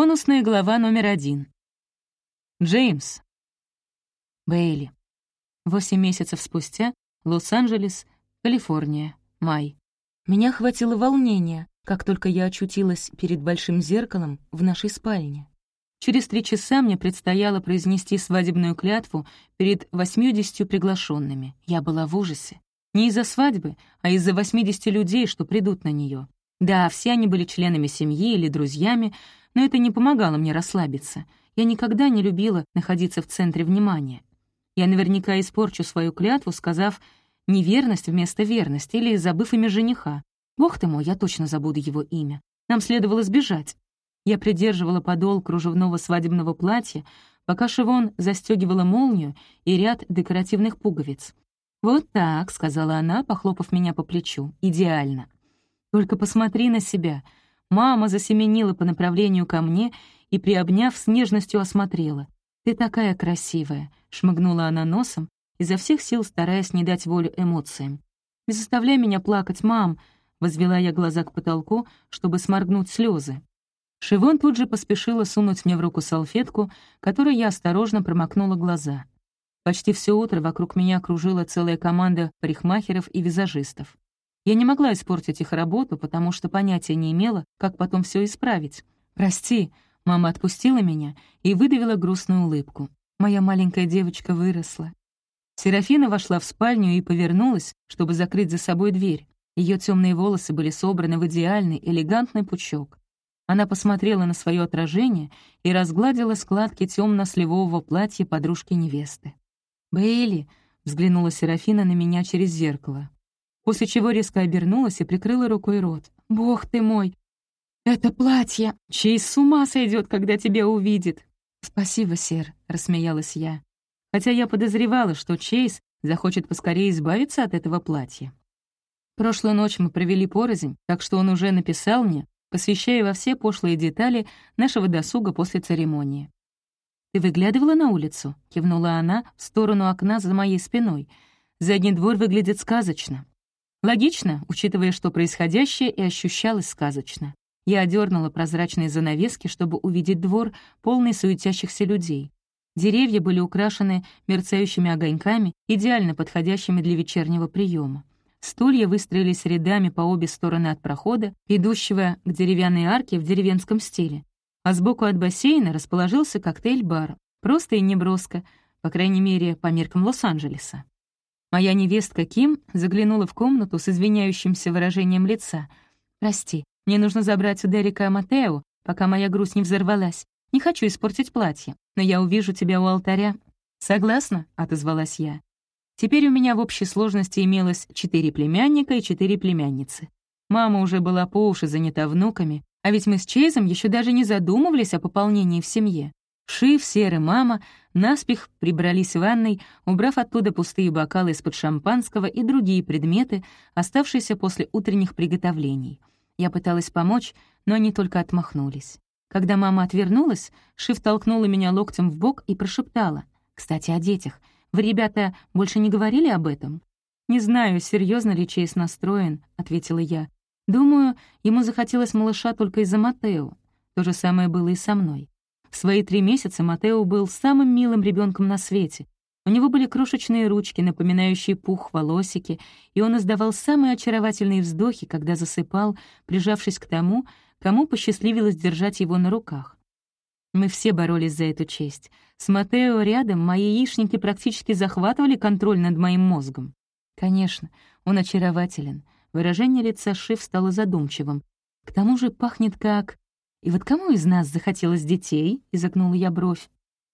Бонусная глава номер один. Джеймс. Бейли. Восемь месяцев спустя. Лос-Анджелес, Калифорния. Май. Меня хватило волнения, как только я очутилась перед большим зеркалом в нашей спальне. Через три часа мне предстояло произнести свадебную клятву перед восьмидесятью приглашенными. Я была в ужасе. Не из-за свадьбы, а из-за восьмидесяти людей, что придут на нее. Да, все они были членами семьи или друзьями, но это не помогало мне расслабиться. Я никогда не любила находиться в центре внимания. Я наверняка испорчу свою клятву, сказав «неверность» вместо верности или забыв имя жениха. Бог ты мой, я точно забуду его имя. Нам следовало сбежать. Я придерживала подол кружевного свадебного платья, пока Шивон застегивала молнию и ряд декоративных пуговиц. «Вот так», — сказала она, похлопав меня по плечу, — «идеально». «Только посмотри на себя», Мама засеменила по направлению ко мне и, приобняв, с нежностью осмотрела. «Ты такая красивая», — шмыгнула она носом, изо всех сил стараясь не дать волю эмоциям. «Не заставляй меня плакать, мам», — возвела я глаза к потолку, чтобы сморгнуть слезы. Шивон тут же поспешила сунуть мне в руку салфетку, которой я осторожно промокнула глаза. Почти все утро вокруг меня кружила целая команда парикмахеров и визажистов. Я не могла испортить их работу, потому что понятия не имела, как потом все исправить. «Прости», — мама отпустила меня и выдавила грустную улыбку. Моя маленькая девочка выросла. Серафина вошла в спальню и повернулась, чтобы закрыть за собой дверь. Ее темные волосы были собраны в идеальный, элегантный пучок. Она посмотрела на свое отражение и разгладила складки темно-сливового платья подружки невесты. «Бейли», — взглянула Серафина на меня через зеркало после чего резко обернулась и прикрыла рукой рот. «Бог ты мой! Это платье! Чей с ума сойдет, когда тебя увидит!» «Спасибо, Сер», — рассмеялась я. Хотя я подозревала, что Чейз захочет поскорее избавиться от этого платья. Прошлую ночь мы провели порознь, так что он уже написал мне, посвящая во все пошлые детали нашего досуга после церемонии. «Ты выглядывала на улицу?» — кивнула она в сторону окна за моей спиной. «Задний двор выглядит сказочно. Логично, учитывая, что происходящее и ощущалось сказочно. Я одернула прозрачные занавески, чтобы увидеть двор, полный суетящихся людей. Деревья были украшены мерцающими огоньками, идеально подходящими для вечернего приема. Стулья выстроились рядами по обе стороны от прохода, идущего к деревянной арке в деревенском стиле. А сбоку от бассейна расположился коктейль-бар, просто и неброско, по крайней мере, по меркам Лос-Анджелеса. Моя невестка Ким заглянула в комнату с извиняющимся выражением лица. «Прости, мне нужно забрать у Дерека Матео, пока моя грусть не взорвалась. Не хочу испортить платье, но я увижу тебя у алтаря». «Согласна?» — отозвалась я. Теперь у меня в общей сложности имелось четыре племянника и четыре племянницы. Мама уже была по уши занята внуками, а ведь мы с Чейзом еще даже не задумывались о пополнении в семье. Шив, Сер и мама наспех прибрались в ванной, убрав оттуда пустые бокалы из-под шампанского и другие предметы, оставшиеся после утренних приготовлений. Я пыталась помочь, но они только отмахнулись. Когда мама отвернулась, Шив толкнула меня локтем в бок и прошептала. «Кстати, о детях. Вы, ребята, больше не говорили об этом?» «Не знаю, серьезно ли Чейз настроен», — ответила я. «Думаю, ему захотелось малыша только из-за Матео. То же самое было и со мной. В свои три месяца Матео был самым милым ребенком на свете. У него были крошечные ручки, напоминающие пух волосики, и он издавал самые очаровательные вздохи, когда засыпал, прижавшись к тому, кому посчастливилось держать его на руках. Мы все боролись за эту честь. С Матео рядом мои яичники практически захватывали контроль над моим мозгом. Конечно, он очарователен. Выражение лица Шиф стало задумчивым. К тому же пахнет как... «И вот кому из нас захотелось детей?» — изогнула я бровь.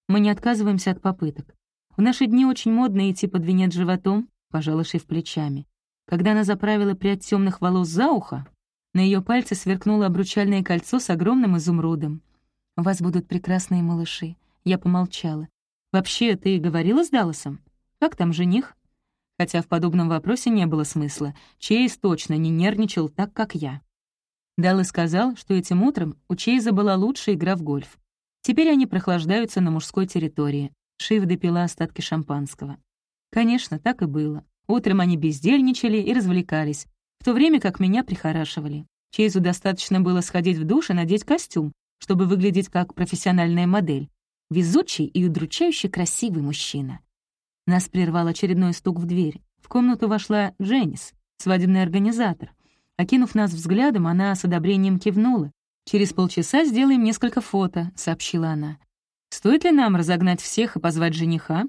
«Мы не отказываемся от попыток. В наши дни очень модно идти под венец животом», — пожала Шив плечами. Когда она заправила прядь темных волос за ухо, на ее пальце сверкнуло обручальное кольцо с огромным изумрудом. «У вас будут прекрасные малыши». Я помолчала. «Вообще, ты говорила с Далласом? Как там жених?» Хотя в подобном вопросе не было смысла. Чейз точно не нервничал так, как я. Даллы сказал, что этим утром у Чейза была лучшая игра в гольф. Теперь они прохлаждаются на мужской территории. Шив допила остатки шампанского. Конечно, так и было. Утром они бездельничали и развлекались, в то время как меня прихорашивали. Чейзу достаточно было сходить в душ и надеть костюм, чтобы выглядеть как профессиональная модель. Везучий и удручающе красивый мужчина. Нас прервал очередной стук в дверь. В комнату вошла Дженнис, свадебный организатор. Окинув нас взглядом, она с одобрением кивнула. «Через полчаса сделаем несколько фото», — сообщила она. «Стоит ли нам разогнать всех и позвать жениха?»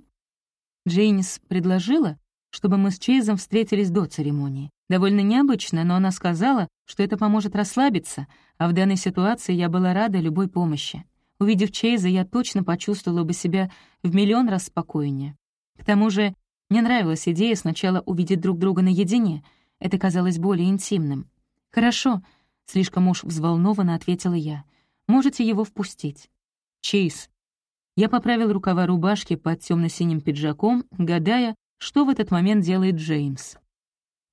Джейнис предложила, чтобы мы с Чейзом встретились до церемонии. Довольно необычно, но она сказала, что это поможет расслабиться, а в данной ситуации я была рада любой помощи. Увидев Чейза, я точно почувствовала бы себя в миллион раз спокойнее. К тому же мне нравилась идея сначала увидеть друг друга наедине. Это казалось более интимным. «Хорошо», — слишком уж взволнованно ответила я. «Можете его впустить». «Чейз». Я поправил рукава рубашки под темно синим пиджаком, гадая, что в этот момент делает Джеймс.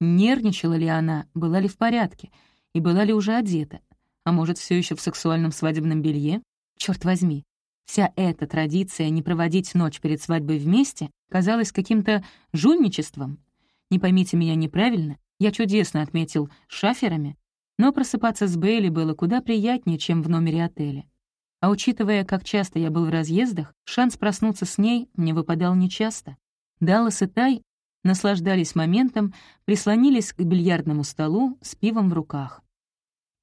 Нервничала ли она, была ли в порядке, и была ли уже одета, а может, все еще в сексуальном свадебном белье? Черт возьми, вся эта традиция не проводить ночь перед свадьбой вместе казалась каким-то жульничеством. Не поймите меня неправильно, я чудесно отметил шаферами, но просыпаться с Бейли было куда приятнее, чем в номере отеля. А учитывая, как часто я был в разъездах, шанс проснуться с ней мне выпадал нечасто. Даллас и Тай наслаждались моментом, прислонились к бильярдному столу с пивом в руках.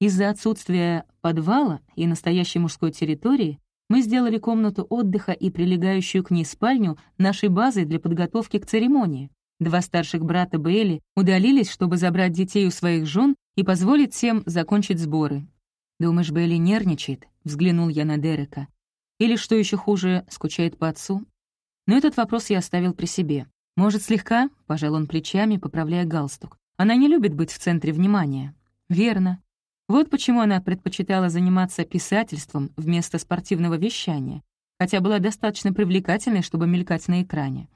Из-за отсутствия подвала и настоящей мужской территории мы сделали комнату отдыха и прилегающую к ней спальню нашей базой для подготовки к церемонии. Два старших брата Бейли удалились, чтобы забрать детей у своих жен и позволить всем закончить сборы. «Думаешь, Бейли нервничает?» — взглянул я на Дерека. «Или, что еще хуже, скучает по отцу?» Но этот вопрос я оставил при себе. «Может, слегка?» — пожал он плечами, поправляя галстук. «Она не любит быть в центре внимания». «Верно. Вот почему она предпочитала заниматься писательством вместо спортивного вещания, хотя была достаточно привлекательной, чтобы мелькать на экране.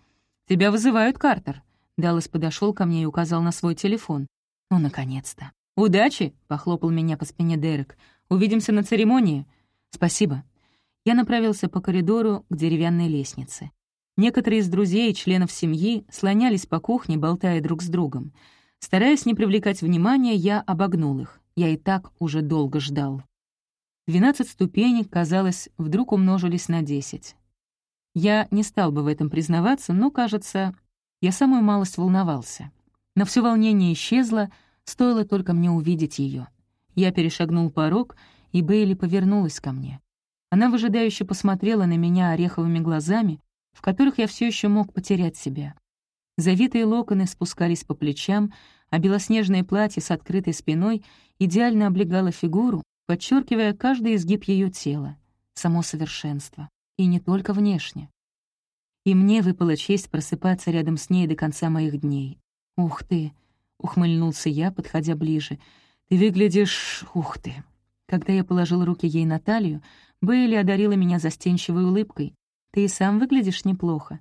«Тебя вызывают, Картер!» Даллас подошел ко мне и указал на свой телефон. «Ну, наконец-то!» «Удачи!» — похлопал меня по спине Дерек. «Увидимся на церемонии!» «Спасибо!» Я направился по коридору к деревянной лестнице. Некоторые из друзей и членов семьи слонялись по кухне, болтая друг с другом. Стараясь не привлекать внимания, я обогнул их. Я и так уже долго ждал. Двенадцать ступенек, казалось, вдруг умножились на десять. Я не стал бы в этом признаваться, но, кажется, я самую малость волновался. Но все волнение исчезло, стоило только мне увидеть ее. Я перешагнул порог, и Бейли повернулась ко мне. Она выжидающе посмотрела на меня ореховыми глазами, в которых я все еще мог потерять себя. Завитые локоны спускались по плечам, а белоснежное платье с открытой спиной идеально облегало фигуру, подчеркивая каждый изгиб ее тела, само совершенство, и не только внешне. И мне выпала честь просыпаться рядом с ней до конца моих дней. «Ух ты!» — ухмыльнулся я, подходя ближе. «Ты выглядишь... Ух ты!» Когда я положил руки ей на талию, Бейли одарила меня застенчивой улыбкой. «Ты и сам выглядишь неплохо.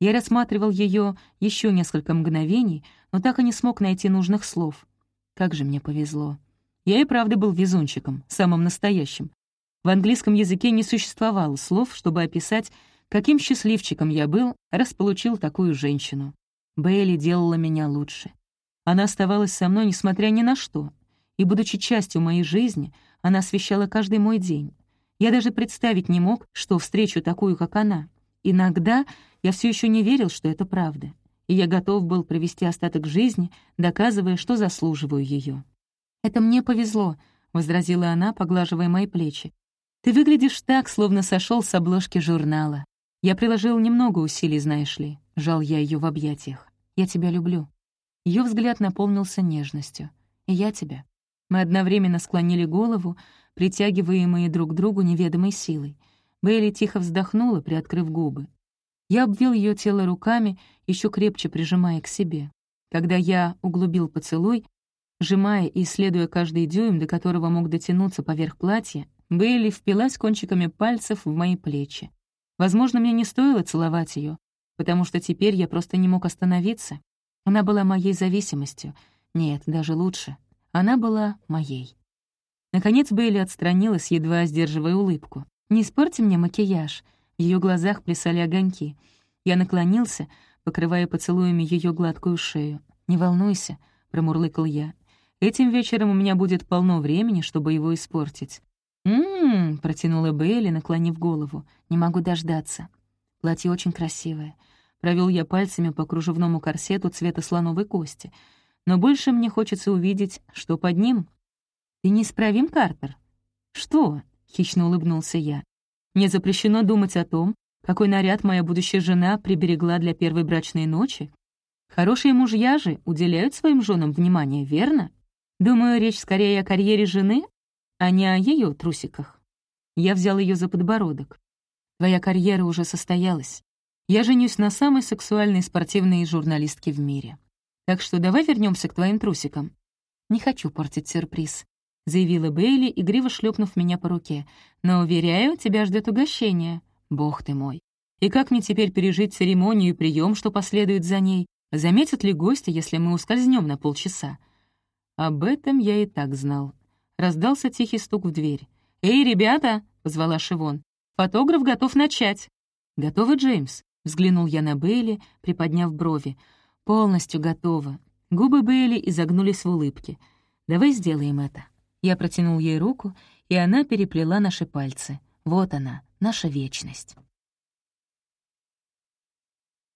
Я рассматривал ее еще несколько мгновений, но так и не смог найти нужных слов. Как же мне повезло. Я и правда был везунчиком, самым настоящим. В английском языке не существовало слов, чтобы описать, каким счастливчиком я был, раз получил такую женщину. Бейли делала меня лучше. Она оставалась со мной, несмотря ни на что. И, будучи частью моей жизни, она освещала каждый мой день. Я даже представить не мог, что встречу такую, как она. Иногда я все еще не верил, что это правда, и я готов был провести остаток жизни, доказывая, что заслуживаю ее. «Это мне повезло», — возразила она, поглаживая мои плечи. «Ты выглядишь так, словно сошел с обложки журнала. Я приложил немного усилий, знаешь ли», — жал я ее в объятиях. «Я тебя люблю». Ее взгляд наполнился нежностью. «И я тебя». Мы одновременно склонили голову, притягиваемые друг к другу неведомой силой. Бейли тихо вздохнула, приоткрыв губы. Я обвил ее тело руками, еще крепче прижимая к себе. Когда я углубил поцелуй, сжимая и исследуя каждый дюйм, до которого мог дотянуться поверх платья, Бейли впилась кончиками пальцев в мои плечи. Возможно, мне не стоило целовать ее, потому что теперь я просто не мог остановиться. Она была моей зависимостью. Нет, даже лучше. Она была моей. Наконец Бейли отстранилась, едва сдерживая улыбку. «Не испорти мне макияж», в ее глазах плясали огоньки. Я наклонился, покрывая поцелуями ее гладкую шею. «Не волнуйся», — промурлыкал я. «Этим вечером у меня будет полно времени, чтобы его испортить». «М-м-м», протянула Бейли, наклонив голову. «Не могу дождаться. Платье очень красивое». Провел я пальцами по кружевному корсету цвета слоновой кости. Но больше мне хочется увидеть, что под ним. «Ты неисправим, Картер?» «Что?» — хищно улыбнулся я. «Мне запрещено думать о том, какой наряд моя будущая жена приберегла для первой брачной ночи. Хорошие мужья же уделяют своим женам внимание, верно? Думаю, речь скорее о карьере жены, а не о ее трусиках. Я взял ее за подбородок. Твоя карьера уже состоялась. Я женюсь на самой сексуальной спортивной журналистке в мире. Так что давай вернемся к твоим трусикам. Не хочу портить сюрприз, заявила Бейли, игриво шлепнув меня по руке. Но, уверяю, тебя ждет угощение. Бог ты мой. И как мне теперь пережить церемонию и прием, что последует за ней? Заметят ли гости, если мы ускользнем на полчаса? Об этом я и так знал. Раздался тихий стук в дверь. «Эй, ребята!» — позвала Шивон. «Фотограф готов начать». «Готовы, Джеймс?» — взглянул я на Бейли, приподняв брови. «Полностью готово». Губы Бейли изогнулись в улыбке. «Давай сделаем это». Я протянул ей руку, и она переплела наши пальцы. Вот она, наша вечность.